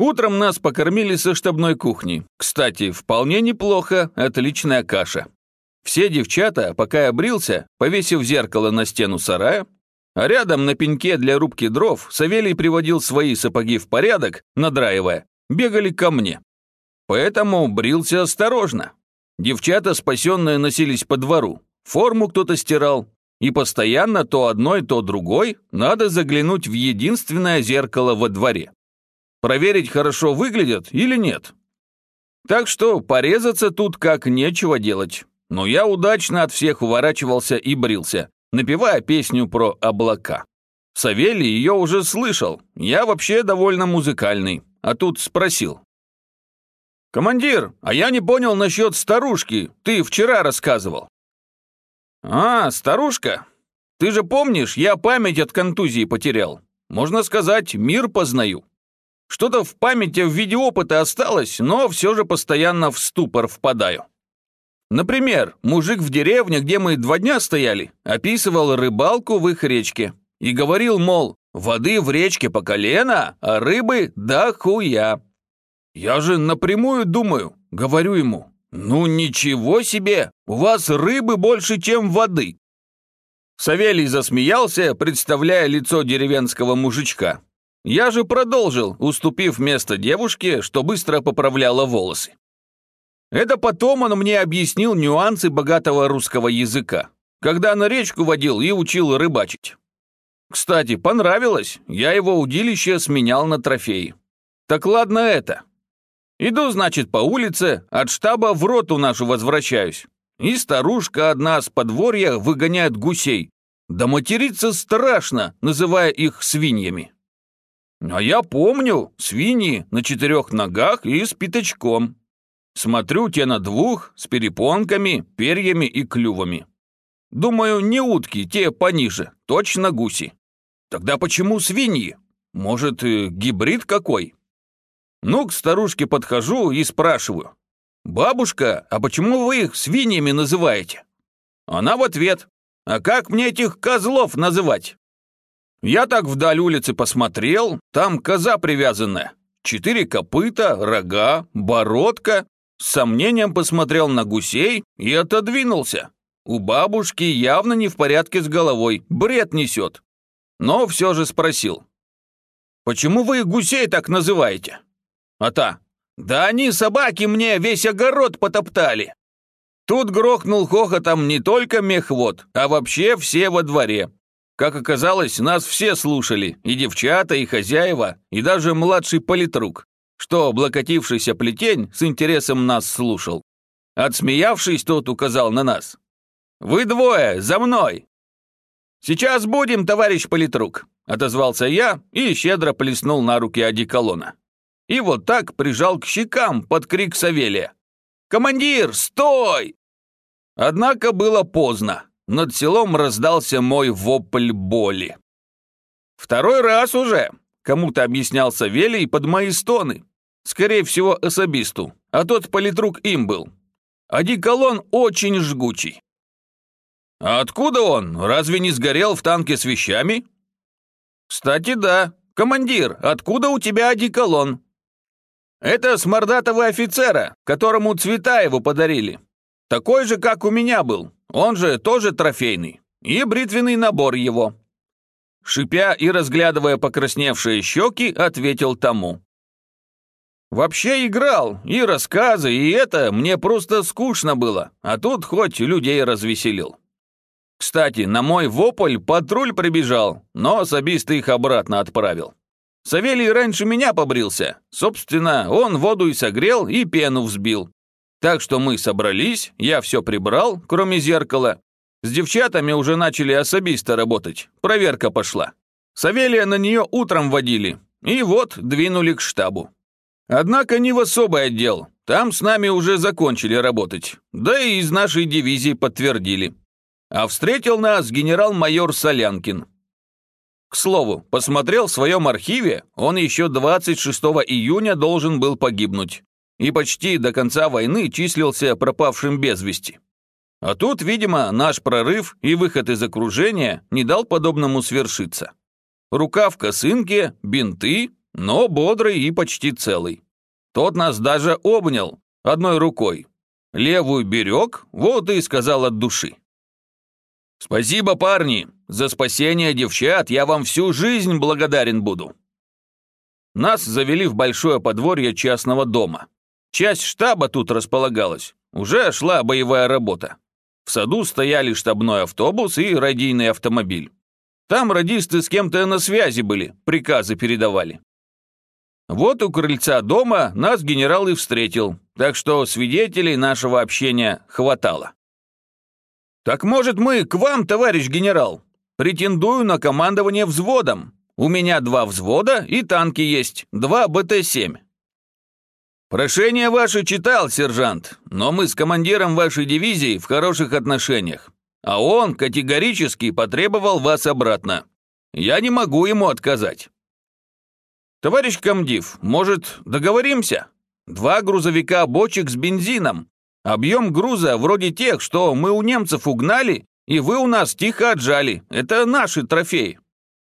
Утром нас покормили со штабной кухни. Кстати, вполне неплохо, отличная каша. Все девчата, пока я брился, повесив зеркало на стену сарая, а рядом на пеньке для рубки дров Савелий приводил свои сапоги в порядок, надраивая, бегали ко мне. Поэтому брился осторожно. Девчата, спасенные, носились по двору. Форму кто-то стирал. И постоянно то одной, то другой надо заглянуть в единственное зеркало во дворе. Проверить, хорошо выглядят или нет. Так что порезаться тут как нечего делать. Но я удачно от всех уворачивался и брился, напевая песню про облака. Савелий ее уже слышал, я вообще довольно музыкальный, а тут спросил. «Командир, а я не понял насчет старушки, ты вчера рассказывал». «А, старушка, ты же помнишь, я память от контузии потерял. Можно сказать, мир познаю. Что-то в памяти в виде опыта осталось, но все же постоянно в ступор впадаю. Например, мужик в деревне, где мы два дня стояли, описывал рыбалку в их речке и говорил, мол, воды в речке по колено, а рыбы да хуя. Я же напрямую думаю, говорю ему, ну ничего себе, у вас рыбы больше, чем воды. Савелий засмеялся, представляя лицо деревенского мужичка. Я же продолжил, уступив место девушке, что быстро поправляла волосы. Это потом он мне объяснил нюансы богатого русского языка, когда на речку водил и учил рыбачить. Кстати, понравилось, я его удилище сменял на трофей. Так ладно это. Иду, значит, по улице, от штаба в роту нашу возвращаюсь. И старушка одна с подворья выгоняет гусей. Да материться страшно, называя их свиньями. А я помню, свиньи на четырех ногах и с пятачком. Смотрю, те на двух, с перепонками, перьями и клювами. Думаю, не утки, те пониже, точно гуси. Тогда почему свиньи? Может, гибрид какой? Ну, к старушке подхожу и спрашиваю. «Бабушка, а почему вы их свиньями называете?» Она в ответ. «А как мне этих козлов называть?» Я так вдаль улицы посмотрел, там коза привязанная. Четыре копыта, рога, бородка. С сомнением посмотрел на гусей и отодвинулся. У бабушки явно не в порядке с головой, бред несет. Но все же спросил. «Почему вы гусей так называете?» А та. «Да они, собаки, мне весь огород потоптали!» Тут грохнул хохотом не только мехвод, а вообще все во дворе. Как оказалось, нас все слушали, и девчата, и хозяева, и даже младший политрук, что облокотившийся плетень с интересом нас слушал. Отсмеявшись, тот указал на нас. «Вы двое, за мной!» «Сейчас будем, товарищ политрук», — отозвался я и щедро плеснул на руки одеколона. И вот так прижал к щекам под крик Савелия. «Командир, стой!» Однако было поздно над селом раздался мой вопль боли. «Второй раз уже!» — кому-то объяснял Савелий под мои стоны. Скорее всего, особисту, а тот политрук им был. Одеколон очень жгучий. «А откуда он? Разве не сгорел в танке с вещами?» «Кстати, да. Командир, откуда у тебя одеколон?» «Это с мордатого офицера, которому Цветаеву подарили. Такой же, как у меня был. Он же тоже трофейный. И бритвенный набор его». Шипя и разглядывая покрасневшие щеки, ответил тому. «Вообще играл, и рассказы, и это мне просто скучно было, а тут хоть людей развеселил. Кстати, на мой вопль патруль прибежал, но особисто их обратно отправил. Савелий раньше меня побрился. Собственно, он воду и согрел, и пену взбил. Так что мы собрались, я все прибрал, кроме зеркала. С девчатами уже начали особисто работать, проверка пошла. Савелия на нее утром водили, и вот двинули к штабу. Однако не в особый отдел, там с нами уже закончили работать, да и из нашей дивизии подтвердили. А встретил нас генерал-майор Солянкин. К слову, посмотрел в своем архиве, он еще 26 июня должен был погибнуть и почти до конца войны числился пропавшим без вести. А тут, видимо, наш прорыв и выход из окружения не дал подобному свершиться. Рука в косынке, бинты но бодрый и почти целый. Тот нас даже обнял одной рукой. Левую берег, вот и сказал от души. «Спасибо, парни! За спасение девчат я вам всю жизнь благодарен буду!» Нас завели в большое подворье частного дома. Часть штаба тут располагалась. Уже шла боевая работа. В саду стояли штабной автобус и радийный автомобиль. Там радисты с кем-то на связи были, приказы передавали. Вот у крыльца дома нас генерал и встретил, так что свидетелей нашего общения хватало. «Так, может, мы к вам, товарищ генерал? Претендую на командование взводом. У меня два взвода и танки есть, два БТ-7». «Прошение ваше читал, сержант, но мы с командиром вашей дивизии в хороших отношениях, а он категорически потребовал вас обратно. Я не могу ему отказать». «Товарищ комдив, может, договоримся? Два грузовика бочек с бензином, Объем груза вроде тех, что мы у немцев угнали, и вы у нас тихо отжали. Это наши трофеи.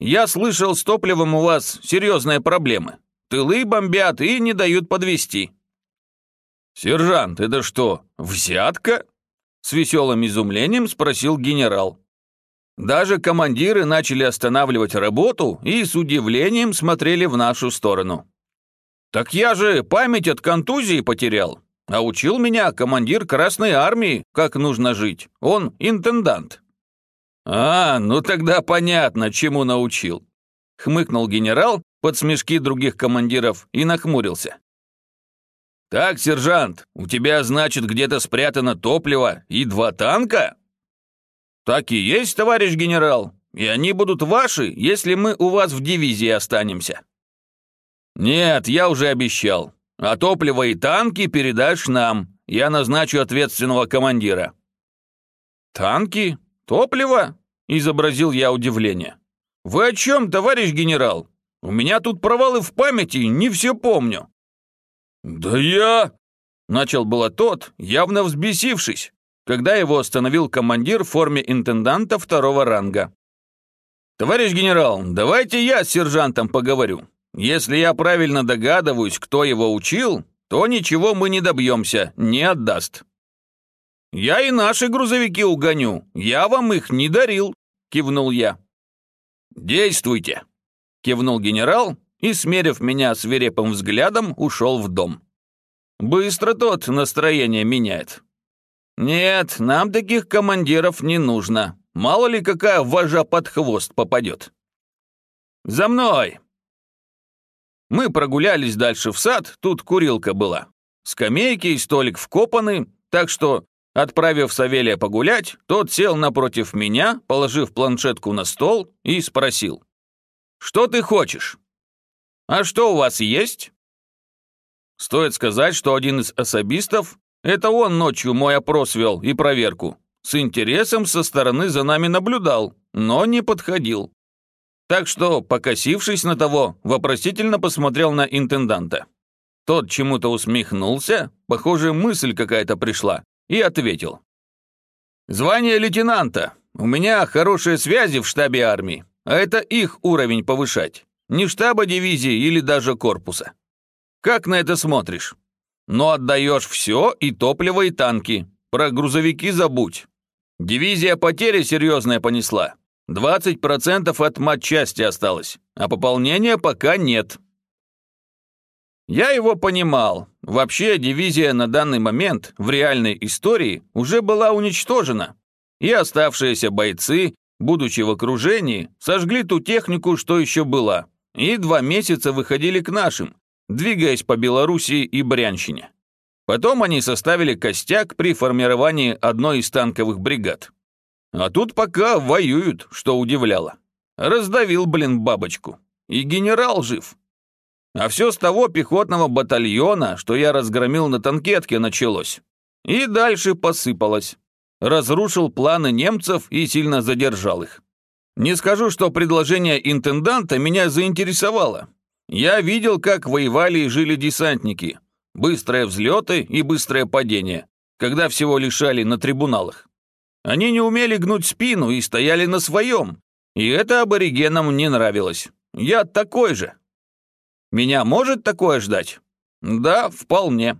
Я слышал, с топливом у вас серьезные проблемы. Тылы бомбят и не дают подвести. «Сержант, это что, взятка?» С веселым изумлением спросил генерал. Даже командиры начали останавливать работу и с удивлением смотрели в нашу сторону. «Так я же память от контузии потерял. А учил меня командир Красной Армии, как нужно жить. Он интендант». «А, ну тогда понятно, чему научил», — хмыкнул генерал под смешки других командиров и нахмурился. «Так, сержант, у тебя, значит, где-то спрятано топливо и два танка?» «Так и есть, товарищ генерал, и они будут ваши, если мы у вас в дивизии останемся». «Нет, я уже обещал. А топливо и танки передашь нам. Я назначу ответственного командира». «Танки? Топливо?» – изобразил я удивление. «Вы о чем, товарищ генерал? У меня тут провалы в памяти, не все помню». «Да я...» – начал было тот, явно взбесившись, когда его остановил командир в форме интенданта второго ранга. «Товарищ генерал, давайте я с сержантом поговорю. Если я правильно догадываюсь, кто его учил, то ничего мы не добьемся, не отдаст. Я и наши грузовики угоню, я вам их не дарил, кивнул я. Действуйте, кивнул генерал и, смерив меня свирепым взглядом, ушел в дом. Быстро тот настроение меняет. Нет, нам таких командиров не нужно. Мало ли какая вожа под хвост попадет. «За мной!» Мы прогулялись дальше в сад, тут курилка была. Скамейки и столик вкопаны, так что, отправив Савелия погулять, тот сел напротив меня, положив планшетку на стол и спросил. «Что ты хочешь?» «А что у вас есть?» Стоит сказать, что один из особистов, это он ночью мой опрос вел и проверку, с интересом со стороны за нами наблюдал, но не подходил. Так что, покосившись на того, вопросительно посмотрел на интенданта. Тот чему-то усмехнулся, похоже, мысль какая-то пришла, и ответил. «Звание лейтенанта. У меня хорошие связи в штабе армии, а это их уровень повышать, не штаба дивизии или даже корпуса. Как на это смотришь? Но отдаешь все, и топливо, и танки. Про грузовики забудь. Дивизия потери серьезная понесла, 20% от матчасти осталось, а пополнения пока нет. Я его понимал. Вообще, дивизия на данный момент в реальной истории уже была уничтожена, и оставшиеся бойцы, будучи в окружении, сожгли ту технику, что еще была, и два месяца выходили к нашим, двигаясь по Белоруссии и Брянщине. Потом они составили костяк при формировании одной из танковых бригад. А тут пока воюют, что удивляло. Раздавил, блин, бабочку. И генерал жив. А все с того пехотного батальона, что я разгромил на танкетке, началось. И дальше посыпалось. Разрушил планы немцев и сильно задержал их. Не скажу, что предложение интенданта меня заинтересовало. Я видел, как воевали и жили десантники. Быстрые взлеты и быстрое падение, когда всего лишали на трибуналах. Они не умели гнуть спину и стояли на своем. И это аборигенам не нравилось. Я такой же. Меня может такое ждать? Да, вполне.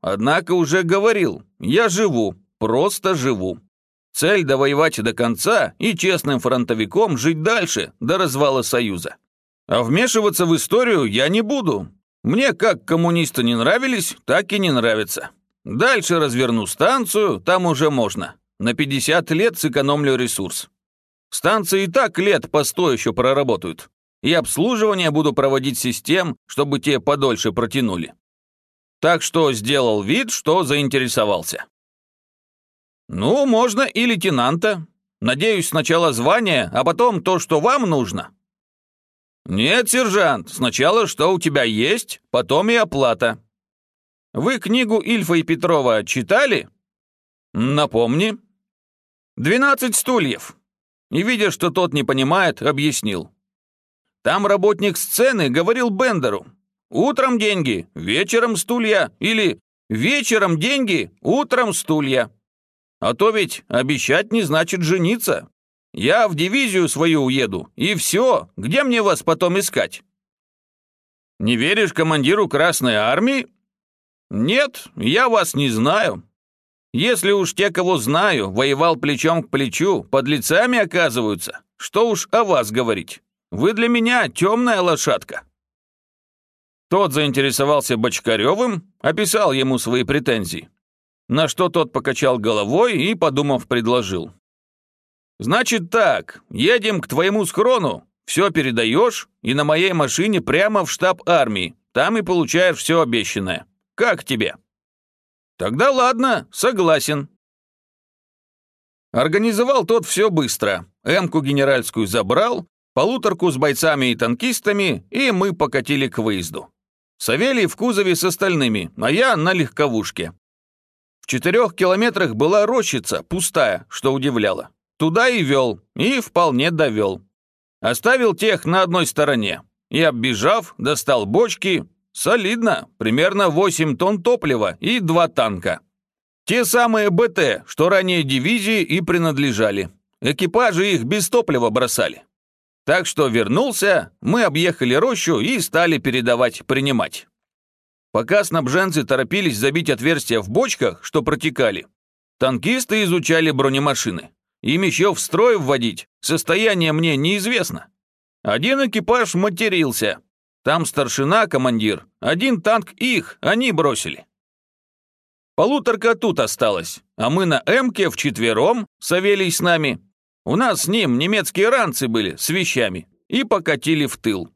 Однако уже говорил, я живу, просто живу. Цель довоевать до конца и честным фронтовиком жить дальше, до развала Союза. А вмешиваться в историю я не буду. Мне как коммунисты не нравились, так и не нравятся. Дальше разверну станцию, там уже можно. На 50 лет сэкономлю ресурс. Станции и так лет по 100 еще проработают. И обслуживание буду проводить систем, чтобы те подольше протянули. Так что сделал вид, что заинтересовался. Ну, можно и лейтенанта. Надеюсь, сначала звание, а потом то, что вам нужно. Нет, сержант, сначала что у тебя есть, потом и оплата. Вы книгу Ильфа и Петрова читали? Напомни. «Двенадцать стульев!» И, видя, что тот не понимает, объяснил. Там работник сцены говорил Бендеру. «Утром деньги, вечером стулья» или «Вечером деньги, утром стулья». А то ведь обещать не значит жениться. Я в дивизию свою уеду, и все, где мне вас потом искать? Не веришь командиру Красной Армии? «Нет, я вас не знаю. Если уж те, кого знаю, воевал плечом к плечу, под лицами оказываются, что уж о вас говорить. Вы для меня темная лошадка». Тот заинтересовался Бочкаревым, описал ему свои претензии. На что тот покачал головой и, подумав, предложил. «Значит так, едем к твоему схрону, все передаешь, и на моей машине прямо в штаб армии, там и получаешь все обещанное. Как тебе?» «Тогда ладно, согласен». Организовал тот все быстро. Эмку генеральскую забрал, полуторку с бойцами и танкистами, и мы покатили к выезду. Савелий в кузове с остальными, а я на легковушке. В четырех километрах была рощица, пустая, что удивляло. Туда и вел, и вполне довел. Оставил тех на одной стороне. И, оббежав, достал бочки, Солидно, примерно 8 тонн топлива и два танка. Те самые БТ, что ранее дивизии и принадлежали. Экипажи их без топлива бросали. Так что вернулся, мы объехали рощу и стали передавать, принимать. Пока снабженцы торопились забить отверстия в бочках, что протекали, танкисты изучали бронемашины. Им еще в строй вводить, состояние мне неизвестно. Один экипаж матерился, там старшина, командир. Один танк их, они бросили. Полуторка тут осталась, а мы на Эмке вчетвером, Савелий с нами. У нас с ним немецкие ранцы были с вещами и покатили в тыл.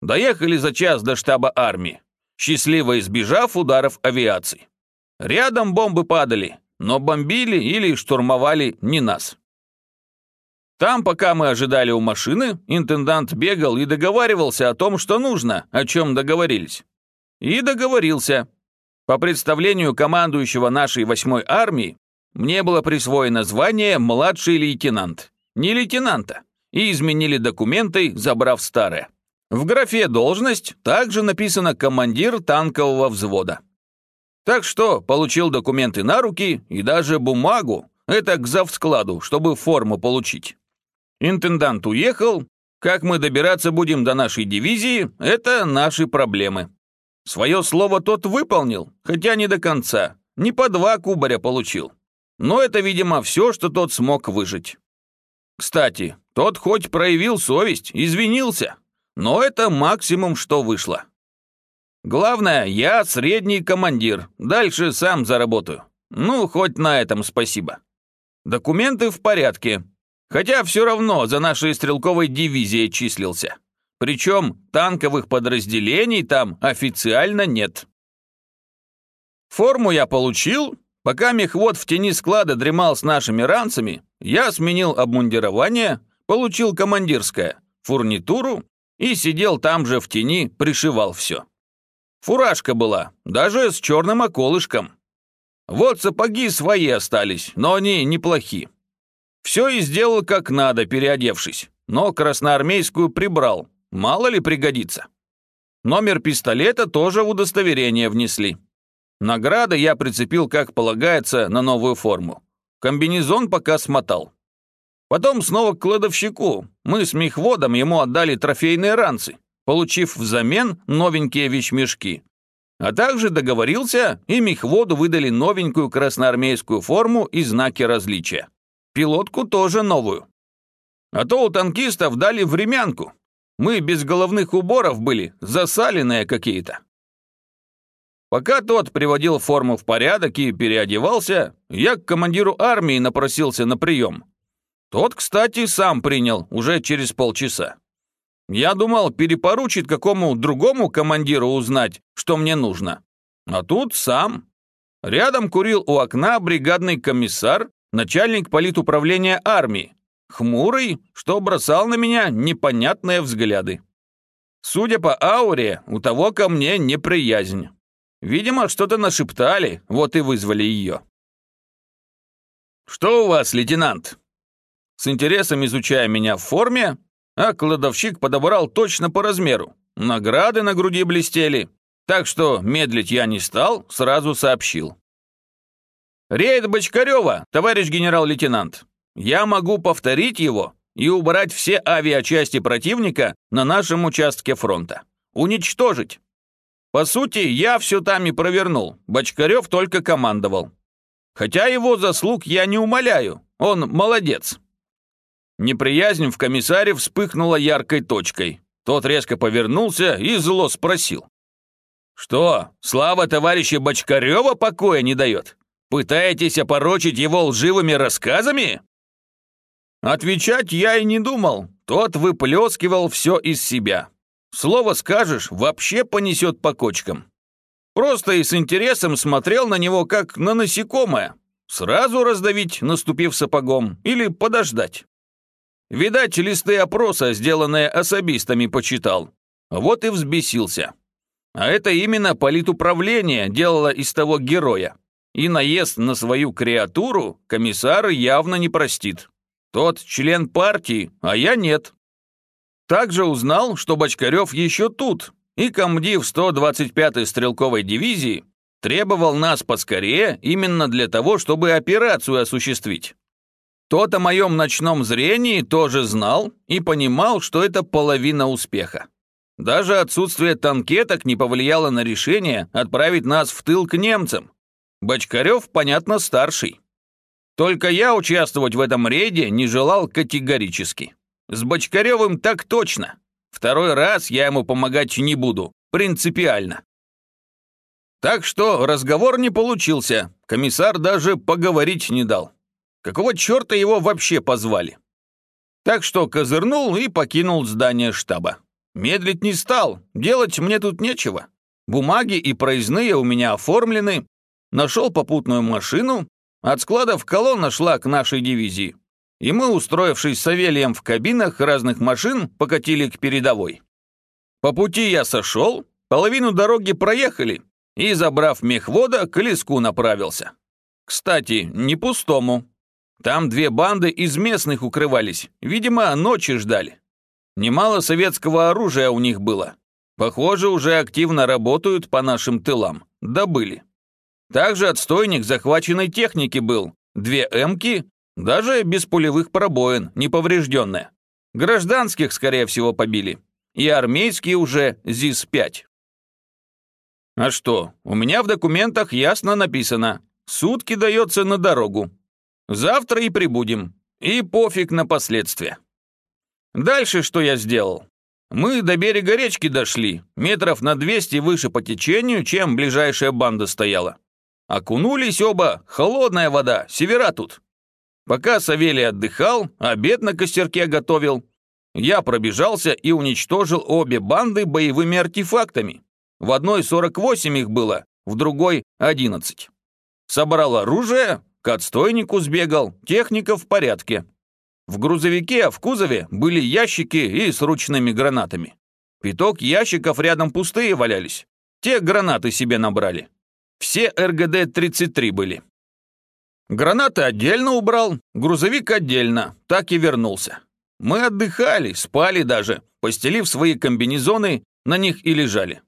Доехали за час до штаба армии, счастливо избежав ударов авиации. Рядом бомбы падали, но бомбили или штурмовали не нас. Там, пока мы ожидали у машины, интендант бегал и договаривался о том, что нужно, о чем договорились. И договорился. По представлению командующего нашей восьмой армии, мне было присвоено звание «младший лейтенант». Не лейтенанта. И изменили документы, забрав старое. В графе «должность» также написано «командир танкового взвода». Так что получил документы на руки и даже бумагу, это к завскладу, чтобы форму получить. Интендант уехал. Как мы добираться будем до нашей дивизии, это наши проблемы. Свое слово тот выполнил, хотя не до конца. Не по два кубаря получил. Но это, видимо, все, что тот смог выжить. Кстати, тот хоть проявил совесть, извинился, но это максимум, что вышло. Главное, я средний командир, дальше сам заработаю. Ну, хоть на этом спасибо. Документы в порядке, Хотя все равно за нашей стрелковой дивизией числился. Причем танковых подразделений там официально нет. Форму я получил. Пока мехвод в тени склада дремал с нашими ранцами, я сменил обмундирование, получил командирское, фурнитуру и сидел там же в тени, пришивал все. Фуражка была, даже с черным околышком. Вот сапоги свои остались, но они неплохи. Все и сделал как надо, переодевшись, но красноармейскую прибрал, мало ли пригодится. Номер пистолета тоже в удостоверение внесли. Награды я прицепил, как полагается, на новую форму. Комбинезон пока смотал. Потом снова к кладовщику. Мы с мехводом ему отдали трофейные ранцы. получив взамен новенькие вещмешки. А также договорился, и мехводу выдали новенькую красноармейскую форму и знаки различия. Пилотку тоже новую. А то у танкистов дали времянку. Мы без головных уборов были, засаленные какие-то. Пока тот приводил форму в порядок и переодевался, я к командиру армии напросился на прием. Тот, кстати, сам принял уже через полчаса. Я думал, перепоручит какому другому командиру узнать, что мне нужно. А тут сам. Рядом курил у окна бригадный комиссар, начальник политуправления армии. Хмурый, что бросал на меня непонятные взгляды. Судя по ауре, у того ко мне неприязнь. Видимо, что-то нашептали, вот и вызвали ее. «Что у вас, лейтенант?» С интересом изучая меня в форме, а кладовщик подобрал точно по размеру. Награды на груди блестели, так что медлить я не стал, сразу сообщил. «Рейд Бочкарева, товарищ генерал-лейтенант. Я могу повторить его и убрать все авиачасти противника на нашем участке фронта. Уничтожить. По сути, я все там и провернул, Бочкарев только командовал. Хотя его заслуг я не умоляю, он молодец. Неприязнь в комиссаре вспыхнула яркой точкой. Тот резко повернулся и зло спросил. «Что, слава товарища Бочкарева покоя не дает? Пытаетесь опорочить его лживыми рассказами?» Отвечать я и не думал. Тот выплескивал все из себя. Слово скажешь, вообще понесет по кочкам. Просто и с интересом смотрел на него, как на насекомое. Сразу раздавить, наступив сапогом, или подождать. Видать, листы опроса, сделанные особистами, почитал. Вот и взбесился. А это именно политуправление делало из того героя. И наезд на свою креатуру комиссар явно не простит. Тот член партии, а я нет. Также узнал, что Бочкарев еще тут, и комдив 125-й стрелковой дивизии требовал нас поскорее именно для того, чтобы операцию осуществить. Тот о моем ночном зрении тоже знал и понимал, что это половина успеха. Даже отсутствие танкеток не повлияло на решение отправить нас в тыл к немцам. Бочкарев, понятно, старший. Только я участвовать в этом рейде не желал категорически. С Бочкаревым так точно. Второй раз я ему помогать не буду. Принципиально. Так что разговор не получился. Комиссар даже поговорить не дал. Какого черта его вообще позвали? Так что козырнул и покинул здание штаба. Медлить не стал, делать мне тут нечего. Бумаги и проездные у меня оформлены. Нашел попутную машину. От складов колонна шла к нашей дивизии и мы, устроившись с Савелием в кабинах разных машин, покатили к передовой. По пути я сошел, половину дороги проехали и, забрав мехвода, к леску направился. Кстати, не пустому. Там две банды из местных укрывались, видимо, ночи ждали. Немало советского оружия у них было. Похоже, уже активно работают по нашим тылам. Добыли. Также отстойник захваченной техники был. Две «Эмки» Даже без пулевых пробоин, неповрежденная. Гражданских, скорее всего, побили. И армейские уже ЗИС-5. А что, у меня в документах ясно написано. Сутки дается на дорогу. Завтра и прибудем. И пофиг на последствия. Дальше что я сделал? Мы до берега речки дошли, метров на 200 выше по течению, чем ближайшая банда стояла. Окунулись оба, холодная вода, севера тут. Пока Савелий отдыхал, обед на костерке готовил, я пробежался и уничтожил обе банды боевыми артефактами. В одной 48 их было, в другой 11. Собрал оружие, к отстойнику сбегал, техника в порядке. В грузовике, в кузове были ящики и с ручными гранатами. Пяток ящиков рядом пустые валялись. Те гранаты себе набрали. Все РГД-33 были. Гранаты отдельно убрал, грузовик отдельно, так и вернулся. Мы отдыхали, спали даже, постелив свои комбинезоны, на них и лежали.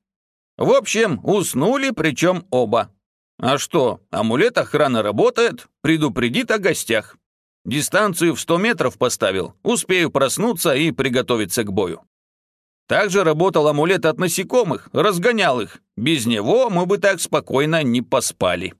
В общем, уснули, причем оба. А что, амулет охраны работает, предупредит о гостях. Дистанцию в 100 метров поставил, успею проснуться и приготовиться к бою. Также работал амулет от насекомых, разгонял их. Без него мы бы так спокойно не поспали.